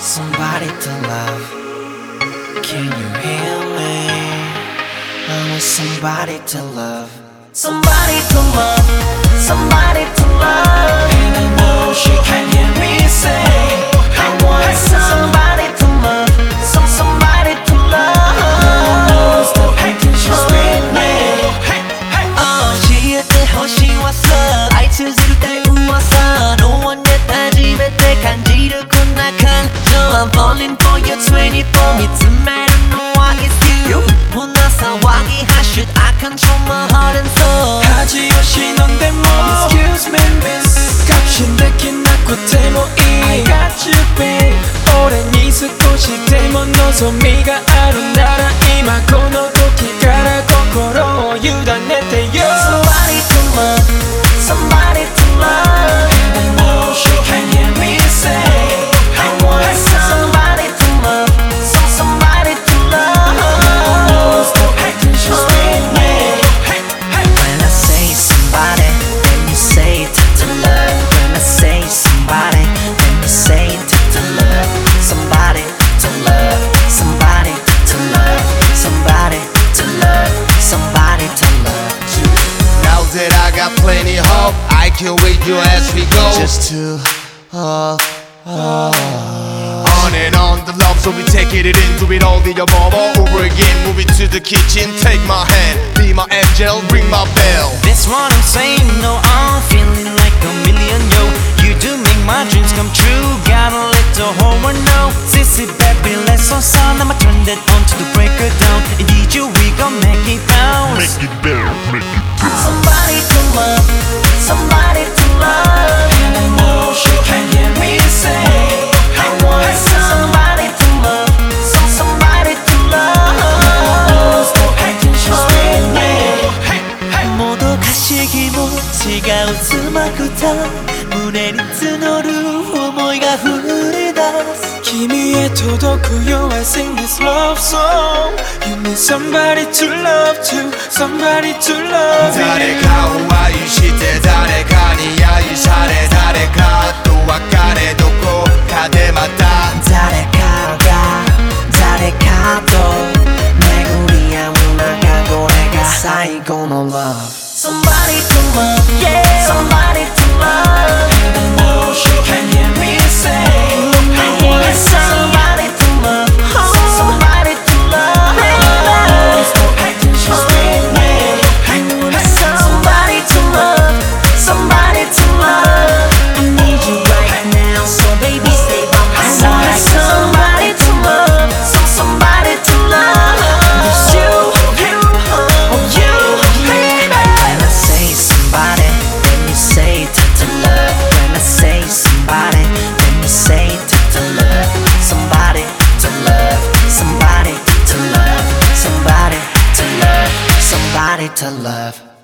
somebody to love. Can you hear me? I want somebody to love. Somebody to love. Somebody to love. She can. 少しでも望みがあるなら今この時 plenty hope, I can wait you as we go. Just to uh, uh, on and on the love, so we take it in, do it all the above, all over again. Move it to the kitchen, take my hand, be my angel, ring my bell. That's what I'm saying, no, I'm feeling like a million, yo. You do make my dreams come true Gotta let the whole world know. Sissy baby, let's all sound I'ma turn that on to the breaker down Indeed you, we gon' make it bounce. Somebody た胸に募る思いが降り出す君へ届くよ I sing this love song You need somebody to love to Somebody to love you 誰かを愛して誰かに愛され誰かと別れどこかでまた誰かが誰かと巡り合う中これが最後の love Somebody to love to love.